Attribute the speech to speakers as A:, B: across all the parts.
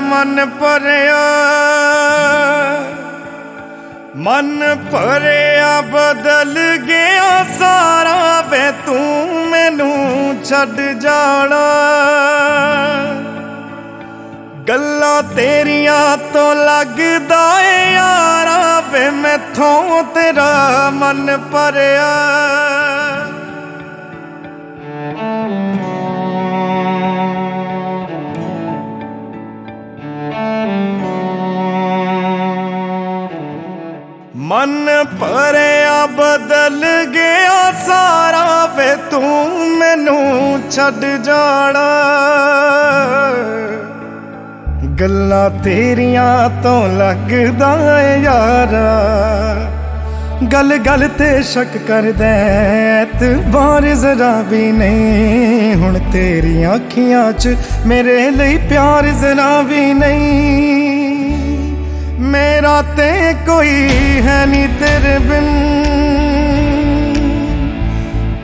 A: ਮਨ ਭਰਿਆ। ਮਨ ਭਰਿਆ ਬਦਲ ਗਿਆ ਸਾਰਾ ਵੇ ਤੂੰ ਮੈਨੂੰ ਛੱਡ ਜਾਣਾ। ਗੱਲਾਂ ਤੇਰੀਆਂ ਤੋਂ ਲੱਗਦਾ ਏ ਯਾਰਾ ਵੇ ਮੈਥੋਂ ਤੇਰਾ ਮਨ ਭਰਿਆ। ਮਨ ਭਰਿਆ ਬਦਲ ਗਿਆ ਸਾਰਾ ਵੇ ਤੂੰ ਮੈਨੂੰ ਛੱਡ ਜਾਣਾ। ਗੱਲਾਂ ਤੇਰੀਆਂ ਤੋਂ ਲੱਗਦਾ ਏ ਯਾਰਾ। ਗੱਲ ਗੱਲ ਤੇ ਸ਼ੱਕ ਕਰਦਾ ਐਤਬਾਰ ਜ਼ਰਾ ਵੀ ਨਹੀਂ। ਹੁਣ ਤੇਰੀਆਂ ਅੱਖੀਆਂ 'ਚ ਮੇਰੇ ਲਈ ਪਿਆਰ ਜ਼ਰਾ ਵੀ ਨਹੀਂ। ਮੇਰਾ ਤੇ ਕੋਈ ਹੈ ਨਹੀਂ ਤੇਰੇ ਬਿਨ।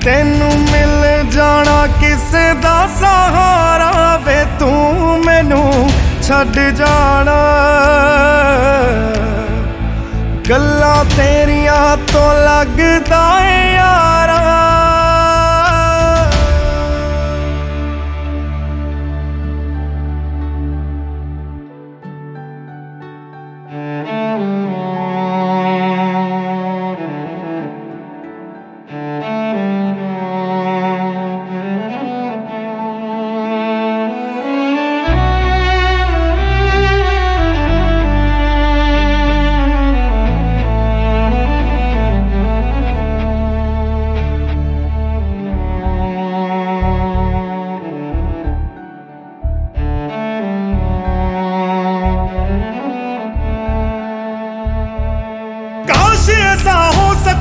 A: ਤੈਨੂੰ ਮਿਲ ਜਾਣਾ ਕਿਸੇ ਦਾ ਸਹਾਰਾ ਵੇ, ਤੂੰ ਮੈਨੂੰ ਛੱਡ ਜਾਣਾ। ਗੱਲਾਂ ਤੇਰੀਆਂ ਤੋਂ ਲੱਗਦਾ ਏ ਯਾਰਾ।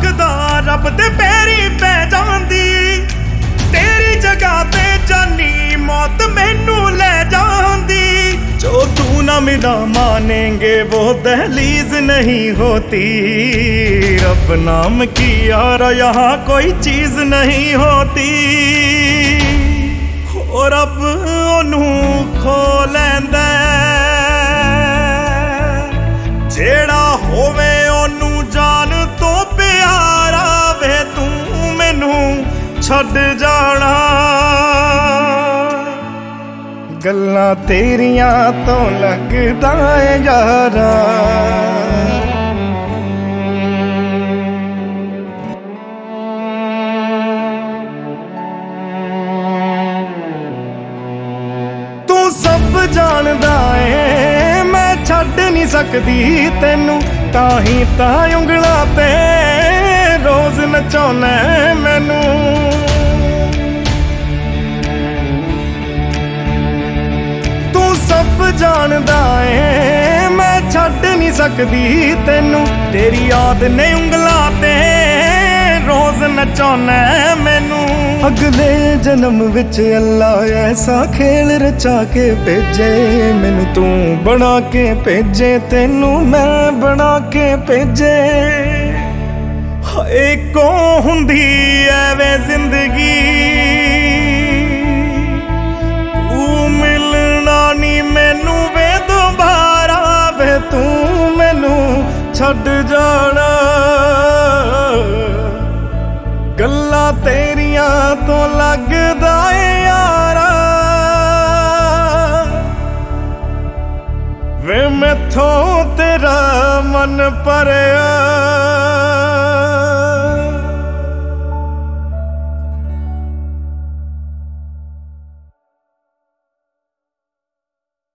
A: ਮੰਗਦਾ ਰੱਬ ਦੇ ਪੈਰੀ ਪੈ ਜਾਂਦੀ। ਤੇਰੀ ਜਗ੍ਹਾ ਤੇ ਜਾਨੀ ਮੌਤ ਮੈਨੂੰ ਲੈ ਜਾਂਦੀ। ਜੋ ਤੂੰ ਨਾ ਮਿਲਾ ਮਾਨੇਗੇ, ਉਹ ਦਹਲੀਜ਼ ਨਹੀਂ ਹੋਤੀ। ਰੱਬ ਨਾਮ ਕੀ ਯਾਰ ਯਹਾਂ ਕੋਈ ਚੀਜ਼ ਨਹੀਂ ਹੋਤੀ। ਉਹ ਰੱਬ ਉਹਨੂੰ ਖੋ ਲੈਂਦਾ। ਛੱਡ ਜਾਣਾ। ਗੱਲਾਂ ਤੇਰੀਆਂ ਤੋਂ ਲੱਗਦਾ ਏ ਯਾਰਾ। ਤੂੰ ਸਭ ਜਾਣਦਾ ਏ, ਮੈਂ ਛੱਡ ਨਹੀਂ ਸਕਦੀ ਤੈਨੂੰ। ਤਾਂ ਹੀ ਤਾਂ ਉਂਗਲਾਂ ਤੇ ਰੋਜ਼ ਨਚਾਉਣਾ ਜਾਣਦਾ ਏ, ਮੈਂ ਛੱਡ ਨਹੀਂ ਸਕਦੀ ਤੈਨੂੰ। ਤੇਰੀ ਯਾਦ ਨੇ ਉਂਗਲਾਂ ਤੇ ਰੋਜ਼ ਨਚਾਉਣਾ ਮੈਨੂੰ। ਅਗਲੇ ਜਨਮ ਵਿੱਚ ਅੱਲਾ ਐਸਾ ਖੇਲ ਰਚਾ ਕੇ ਭੇਜੇ, ਮੈਨੂੰ ਤੂੰ ਬਣਾ ਕੇ ਭੇਜੇ, ਤੈਨੂੰ ਮੈਂ ਬਣਾ ਕੇ ਭੇਜੇ। ਹਾਏ ਕੋ ਹੁੰਦੀ ਐਵੇਂ ਜ਼ਿੰਦਗੀ। ਛੱਡ ਜਾਣਾ। ਗੱਲਾਂ ਤੇਰੀਆਂ ਤੋਂ ਲੱਗਦਾ ਏ ਯਾਰਾ। ਵੇ ਮੈਥੋਂ ਤੇਰਾ ਮਨ ਭਰਿਆ।